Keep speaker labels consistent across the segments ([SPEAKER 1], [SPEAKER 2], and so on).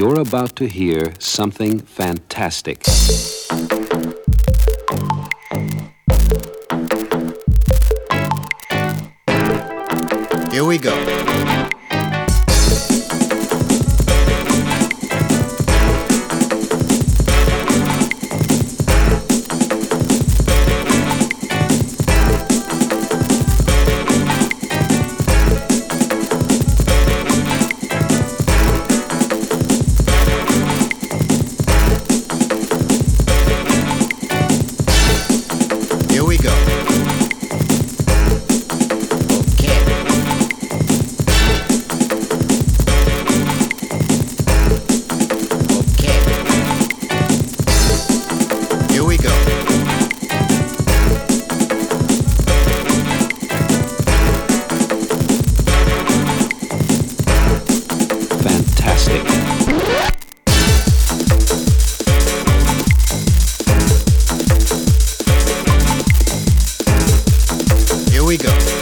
[SPEAKER 1] You're about to hear something fantastic.
[SPEAKER 2] Here we go. We go.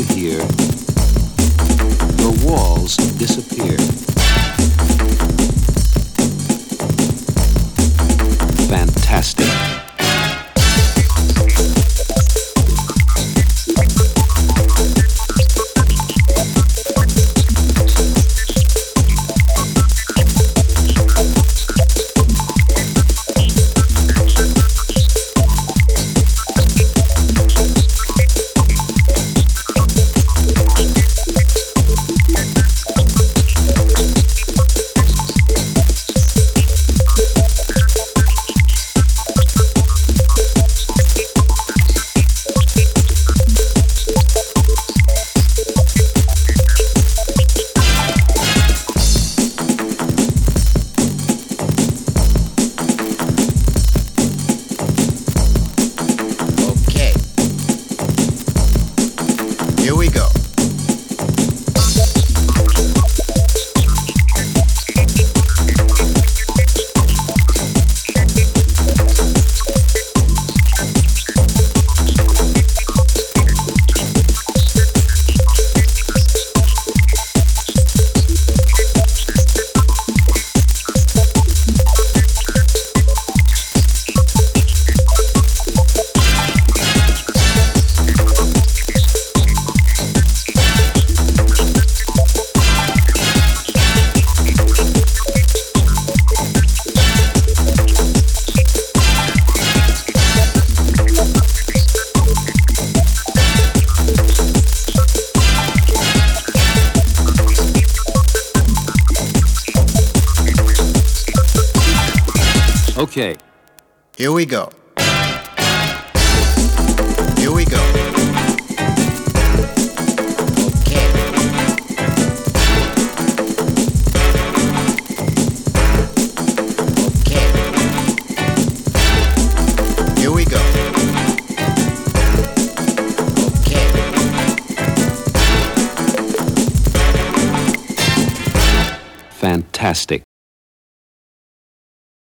[SPEAKER 1] Hear the walls disappear.
[SPEAKER 2] Here we go.
[SPEAKER 1] Okay.
[SPEAKER 2] Here we go. Here we go. Okay. Okay. Here we go. Okay.
[SPEAKER 1] Fantastic.